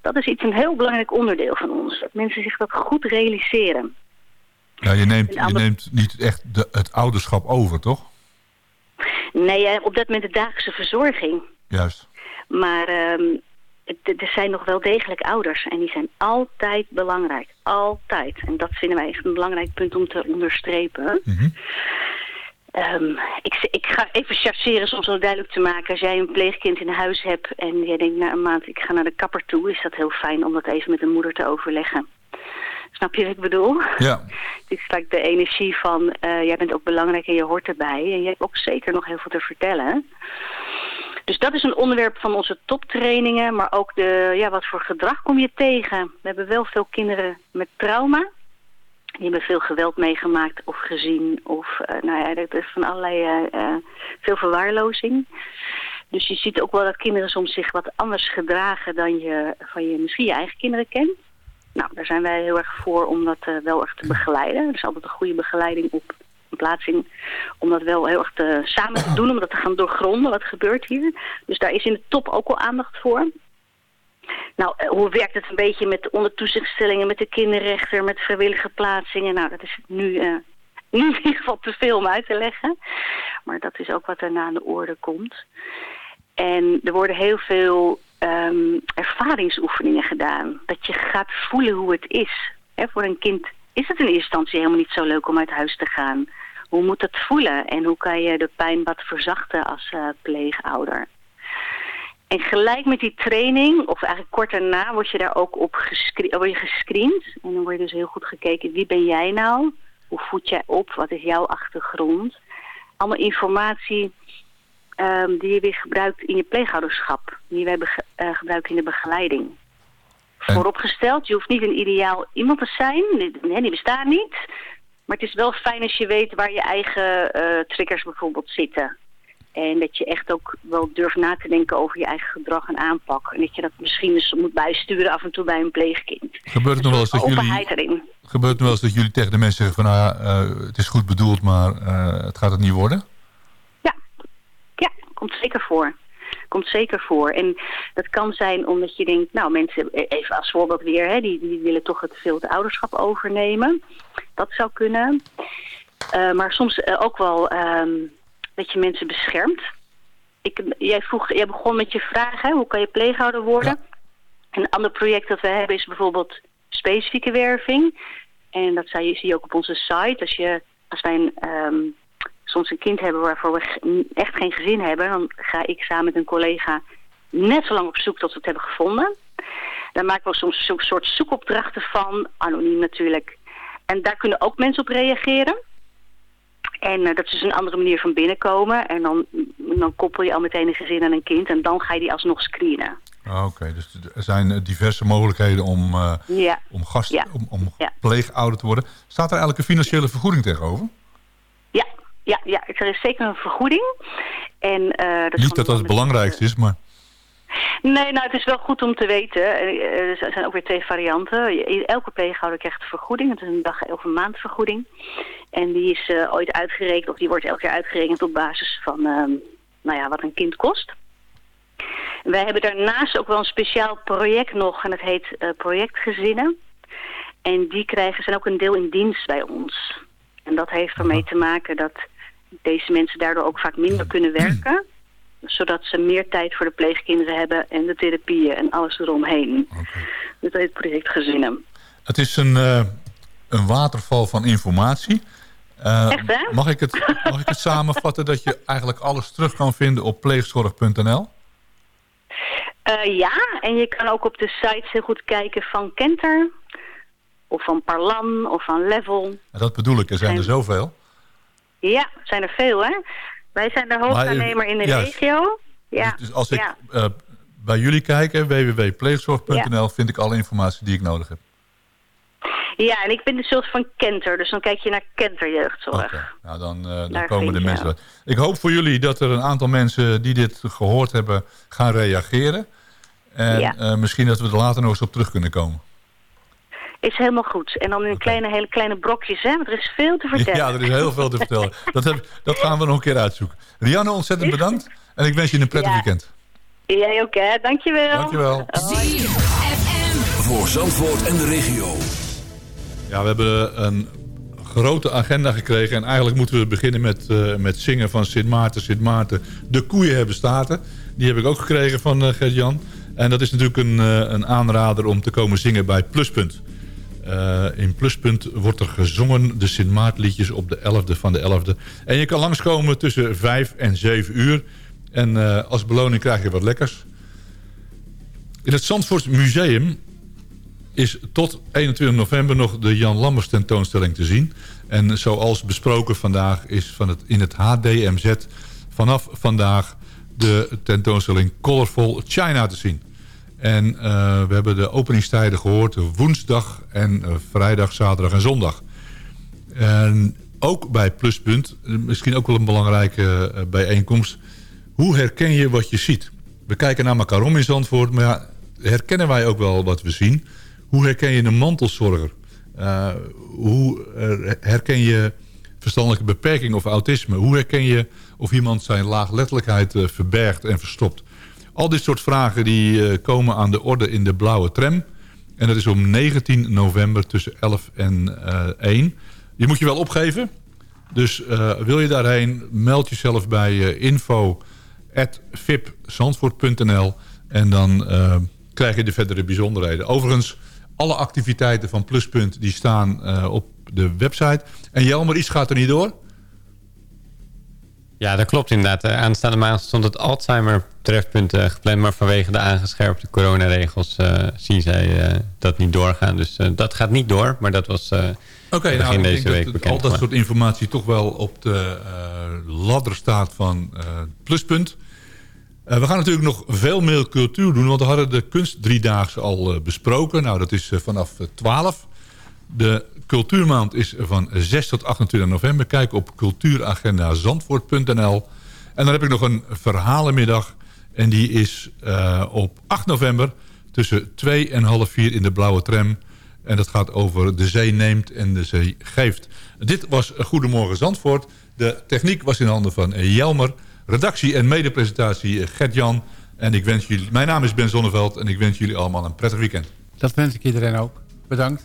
Dat is iets een heel belangrijk onderdeel van ons. Dat mensen zich dat goed realiseren. Ja, je neemt, je neemt niet echt de, het ouderschap over, toch? Nee, op dat moment de dagelijkse verzorging. Juist. Maar ehm, er zijn nog wel degelijk ouders. En die zijn altijd belangrijk. Altijd. En dat vinden wij echt een belangrijk punt om te onderstrepen. Ehm, ik, ik ga even chargeren soms om duidelijk te maken. Als jij een pleegkind in huis hebt en jij denkt na een maand ik ga naar de kapper toe. Is dat heel fijn om dat even met een moeder te overleggen. Snap je wat ik bedoel? Ja. (laughs) Dit is like de energie van, eh, jij bent ook belangrijk en je hoort erbij. En je hebt ook zeker nog heel veel te vertellen. Dus dat is een onderwerp van onze toptrainingen, maar ook de, ja, wat voor gedrag kom je tegen? We hebben wel veel kinderen met trauma. Die hebben veel geweld meegemaakt of gezien. Of uh, nou ja, dat is van allerlei uh, veel verwaarlozing. Dus je ziet ook wel dat kinderen soms zich wat anders gedragen dan je van je misschien je eigen kinderen kent. Nou, daar zijn wij heel erg voor om dat uh, wel echt te begeleiden. Er is altijd een goede begeleiding op plaatsing om dat wel heel erg te, samen te doen, om dat te gaan doorgronden. Wat gebeurt hier? Dus daar is in de top ook al aandacht voor. Nou, hoe werkt het een beetje met ondertoezichtstellingen, met de kinderrechter, met vrijwillige plaatsingen? Nou, dat is nu, (laughs) uh, in ieder geval te veel om uit te leggen. Maar dat is ook wat daarna aan de orde komt. En er worden heel veel um, ervaringsoefeningen gedaan. Dat je gaat voelen hoe het is. Voor een kind is het in eerste instantie helemaal niet zo leuk om uit huis te gaan. Hoe moet het voelen en hoe kan je de pijn wat verzachten als uh, pleegouder? En gelijk met die training, of eigenlijk kort daarna, word je daar ook op gescre word je gescreend. En dan word je dus heel goed gekeken, wie ben jij nou? Hoe voed jij op? Wat is jouw achtergrond? Allemaal informatie um, die je weer gebruikt in je pleegouderschap. Die wij uh, gebruiken in de begeleiding. En? Vooropgesteld, je hoeft niet een ideaal iemand te zijn. Nee, die bestaat niet. Maar het is wel fijn als je weet waar je eigen uh, triggers bijvoorbeeld zitten. En dat je echt ook wel durft na te denken over je eigen gedrag en aanpak. En dat je dat misschien eens moet bijsturen af en toe bij een pleegkind. Gebeurt het nog wel eens dat jullie, erin. gebeurt het nog wel eens dat jullie tegen de mensen zeggen van... nou ja, uh, het is goed bedoeld, maar uh, het gaat het niet worden? Komt zeker voor. Komt zeker voor. En dat kan zijn omdat je denkt, nou mensen, even als voorbeeld weer, hè, die, die willen toch het veel het ouderschap overnemen. Dat zou kunnen. Uh, maar soms uh, ook wel um, dat je mensen beschermt. Ik, jij, vroeg, jij begon met je vraag, hè, hoe kan je pleeghouder worden? Ja. Een ander project dat we hebben is bijvoorbeeld specifieke werving. En dat zie je, zie je ook op onze site. Als, je, als wij een, um, soms een kind hebben waarvoor we echt geen gezin hebben... dan ga ik samen met een collega net zo lang op zoek tot we het hebben gevonden. Daar maken we soms een soort zoekopdrachten van, anoniem natuurlijk. En daar kunnen ook mensen op reageren. En uh, dat is dus een andere manier van binnenkomen. En dan, dan koppel je al meteen een gezin aan een kind. En dan ga je die alsnog screenen. Oké, okay, dus er zijn diverse mogelijkheden om, uh, ja. om, gast, ja. om, om ja. pleegouder te worden. Staat er eigenlijk een financiële vergoeding tegenover? Ja, ja, ja. er is zeker een vergoeding. En, uh, dat Niet dat dat het belangrijkste is, maar... Nee, nou het is wel goed om te weten. Er zijn ook weer twee varianten. Elke pleeghouder krijgt een vergoeding. Het is een dag- of een maandvergoeding. En die is uh, ooit uitgerekend, of die wordt elke keer uitgerekend op basis van uh, nou ja, wat een kind kost. Wij hebben daarnaast ook wel een speciaal project nog en dat heet uh, projectgezinnen. En die krijgen, zijn ook een deel in dienst bij ons. En dat heeft ermee te maken dat deze mensen daardoor ook vaak minder kunnen werken. Zodat ze meer tijd voor de pleegkinderen hebben en de therapieën en alles eromheen. Okay. Dat heet projectgezinnen. Het is een, uh, een waterval van informatie. Uh, Echt, hè? Mag ik, het, mag ik het (laughs) samenvatten dat je eigenlijk alles terug kan vinden op pleegzorg.nl? Uh, ja, en je kan ook op de sites heel goed kijken van Kenter... of van Parlan of van Level. En dat bedoel ik, er zijn en... er zoveel. Ja, zijn er veel, hè? Wij zijn de hoofdaannemer in de juist. regio. Ja. Dus, dus als ik ja. uh, bij jullie kijk, www.pleegzorg.nl... Ja. vind ik alle informatie die ik nodig heb. Ja, en ik ben de soort van Kenter. Dus dan kijk je naar Kenter Jeugdzorg. Okay. Nou, dan, uh, dan komen de mensen uit. Ik hoop voor jullie dat er een aantal mensen die dit gehoord hebben... gaan reageren. En ja. uh, misschien dat we er later nog eens op terug kunnen komen. Is helemaal goed. En dan in okay. kleine, hele kleine brokjes, hè? Want er is veel te vertellen. Ja, er is heel veel te vertellen. (laughs) dat, heb, dat gaan we nog een keer uitzoeken. Rianne, ontzettend bedankt. En ik wens je een prettig ja. weekend. Jij ook, hè? Dankjewel. Dankjewel. Voor Zandvoort en de regio. Ja, we hebben een grote agenda gekregen. En eigenlijk moeten we beginnen met, uh, met zingen van Sint Maarten, Sint Maarten. De koeien hebben staten. Die heb ik ook gekregen van uh, Gert-Jan. En dat is natuurlijk een, uh, een aanrader om te komen zingen bij Pluspunt. Uh, in Pluspunt wordt er gezongen de Sint Maartliedjes op de 11e van de 11e. En je kan langskomen tussen 5 en 7 uur. En uh, als beloning krijg je wat lekkers. In het Zandvoort Museum is tot 21 november nog de Jan Lammers tentoonstelling te zien. En zoals besproken vandaag is van het, in het HDMZ vanaf vandaag de tentoonstelling Colorful China te zien. En eh, we hebben de openingstijden gehoord. Woensdag en eh, vrijdag, zaterdag en zondag. En ook bij Pluspunt, eh, misschien ook wel een belangrijke bijeenkomst. Hoe herken je wat je ziet? We kijken naar elkaar om in Zandvoort, maar ja, herkennen wij ook wel wat we zien? Hoe herken je een mantelzorger? Hoe herken je verstandelijke beperking of autisme? Hoe herken je of iemand zijn laagletterlijkheid verbergt en verstopt? Al dit soort vragen die komen aan de orde in de blauwe tram. En dat is om 19 november tussen 11 en 1. Je moet je wel opgeven. Dus wil je daarheen, meld jezelf bij info.vipzandvoort.nl en dan krijg je de verdere bijzonderheden. Overigens alle activiteiten van Pluspunt die staan op de website. En Jelmer, iets gaat er niet door? Ja, dat klopt inderdaad. Uh, aanstaande maand stond het Alzheimer-trefpunt uh, gepland... maar vanwege de aangescherpte coronaregels zien zij dat niet doorgaan. Dus dat gaat niet door, maar dat was Oké, okay, begin nou, deze week dat bekend. al dat soort informatie toch wel op de ladder staat van Pluspunt... We gaan natuurlijk nog veel meer cultuur doen, want we hadden de kunstdriedaagse al uh, besproken. Nou, dat is vanaf 12. De cultuurmaand is van 6 tot 28 november. Kijk op cultuuragendazandvoort.nl. En dan heb ik nog een verhalenmiddag. En die is op 8 november tussen 2 en half 4 in de blauwe tram. En dat gaat over de zee neemt en de zee geeft. Dit was Goedemorgen Zandvoort. De techniek was in handen van Jelmer. Redactie en medepresentatie Gert-Jan. En ik wens jullie, mijn naam is Ben Zonneveld en ik wens jullie allemaal een prettig weekend. Dat wens ik iedereen ook. Bedankt.